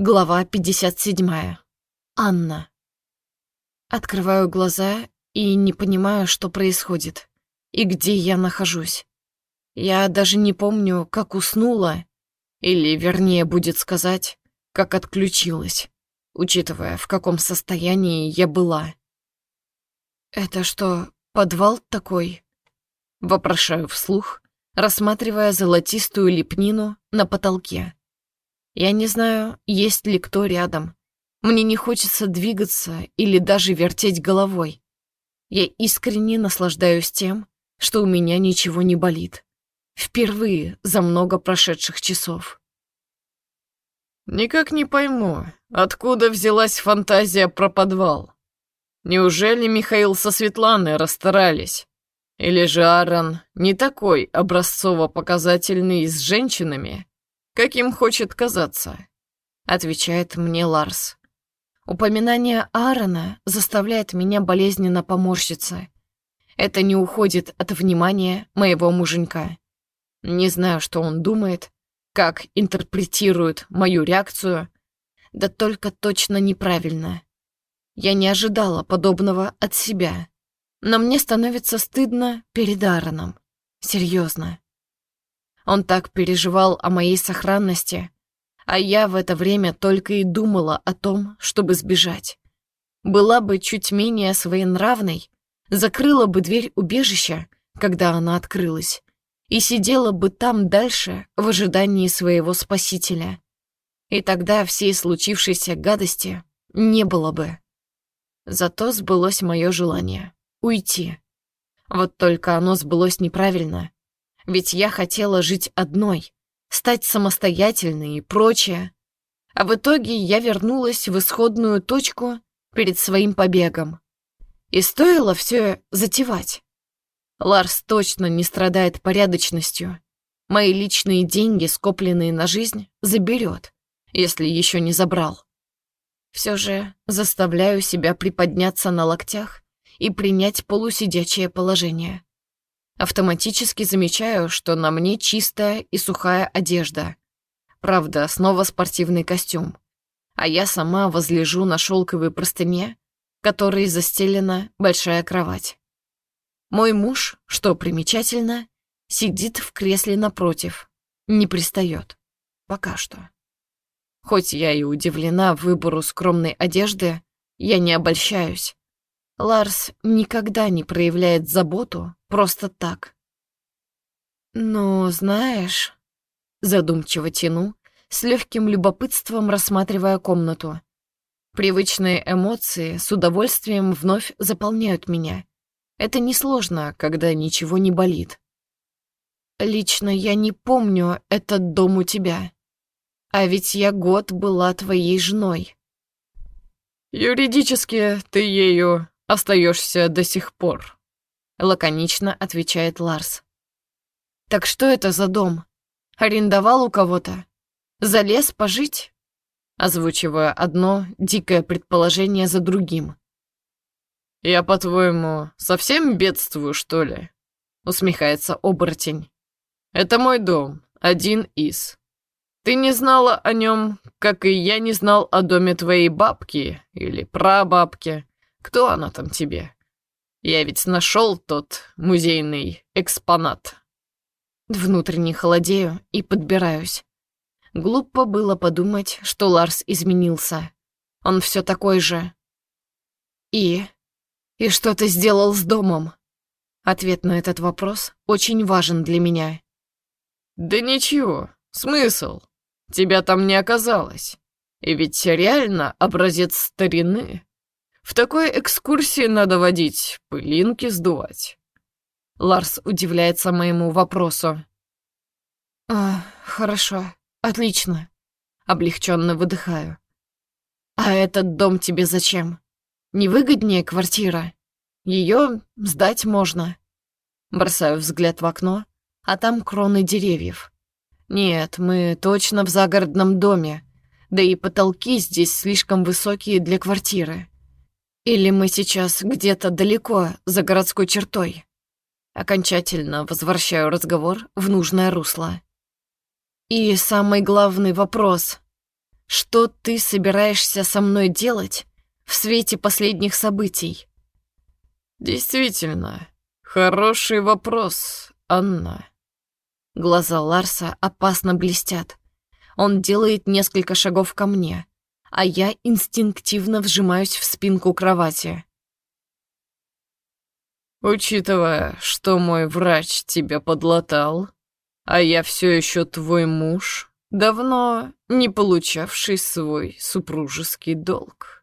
Глава 57. Анна. Открываю глаза и не понимаю, что происходит и где я нахожусь. Я даже не помню, как уснула, или, вернее, будет сказать, как отключилась, учитывая, в каком состоянии я была. «Это что, подвал такой?» Вопрошаю вслух, рассматривая золотистую лепнину на потолке. Я не знаю, есть ли кто рядом. Мне не хочется двигаться или даже вертеть головой. Я искренне наслаждаюсь тем, что у меня ничего не болит. Впервые за много прошедших часов. «Никак не пойму, откуда взялась фантазия про подвал? Неужели Михаил со Светланой расстарались? Или же Аарон не такой образцово-показательный с женщинами, каким хочет казаться», — отвечает мне Ларс. Упоминание Аарона заставляет меня болезненно поморщиться. Это не уходит от внимания моего муженька. Не знаю, что он думает, как интерпретирует мою реакцию, да только точно неправильно. Я не ожидала подобного от себя, но мне становится стыдно перед Аароном. Серьезно. Он так переживал о моей сохранности, а я в это время только и думала о том, чтобы сбежать. Была бы чуть менее своенравной, закрыла бы дверь убежища, когда она открылась, и сидела бы там дальше в ожидании своего спасителя. И тогда всей случившейся гадости не было бы. Зато сбылось мое желание — уйти. Вот только оно сбылось неправильно, ведь я хотела жить одной, стать самостоятельной и прочее. А в итоге я вернулась в исходную точку перед своим побегом. И стоило все затевать. Ларс точно не страдает порядочностью. Мои личные деньги, скопленные на жизнь, заберет, если еще не забрал. Все же заставляю себя приподняться на локтях и принять полусидячее положение. Автоматически замечаю, что на мне чистая и сухая одежда. Правда, снова спортивный костюм. А я сама возлежу на шелковой простыне, которой застелена большая кровать. Мой муж, что примечательно, сидит в кресле напротив, не пристает. Пока что. Хоть я и удивлена выбору скромной одежды, я не обольщаюсь. Ларс никогда не проявляет заботу просто так. «Ну, знаешь...» Задумчиво тяну, с легким любопытством рассматривая комнату. Привычные эмоции с удовольствием вновь заполняют меня. Это несложно, когда ничего не болит. Лично я не помню этот дом у тебя. А ведь я год была твоей женой. Юридически ты ею остаешься до сих пор», — лаконично отвечает Ларс. «Так что это за дом? Арендовал у кого-то? Залез пожить?» Озвучивая одно дикое предположение за другим. «Я, по-твоему, совсем бедствую, что ли?» — усмехается оборотень. «Это мой дом, один из. Ты не знала о нем, как и я не знал о доме твоей бабки или прабабки. Кто она там тебе? Я ведь нашел тот музейный экспонат. Внутренне холодею и подбираюсь. Глупо было подумать, что Ларс изменился. Он все такой же. И? И что ты сделал с домом? Ответ на этот вопрос очень важен для меня. Да ничего, смысл? Тебя там не оказалось. И ведь реально образец старины. В такой экскурсии надо водить, пылинки сдувать. Ларс удивляется моему вопросу. «А, хорошо, отлично». Облегченно выдыхаю. «А этот дом тебе зачем? Невыгоднее квартира? Ее сдать можно». Бросаю взгляд в окно, а там кроны деревьев. Нет, мы точно в загородном доме, да и потолки здесь слишком высокие для квартиры. Или мы сейчас где-то далеко, за городской чертой? Окончательно возвращаю разговор в нужное русло. И самый главный вопрос. Что ты собираешься со мной делать в свете последних событий? Действительно, хороший вопрос, Анна. Глаза Ларса опасно блестят. Он делает несколько шагов ко мне, а я инстинктивно вжимаюсь в спинку кровати. Учитывая, что мой врач тебя подлатал, а я все еще твой муж, давно не получавший свой супружеский долг.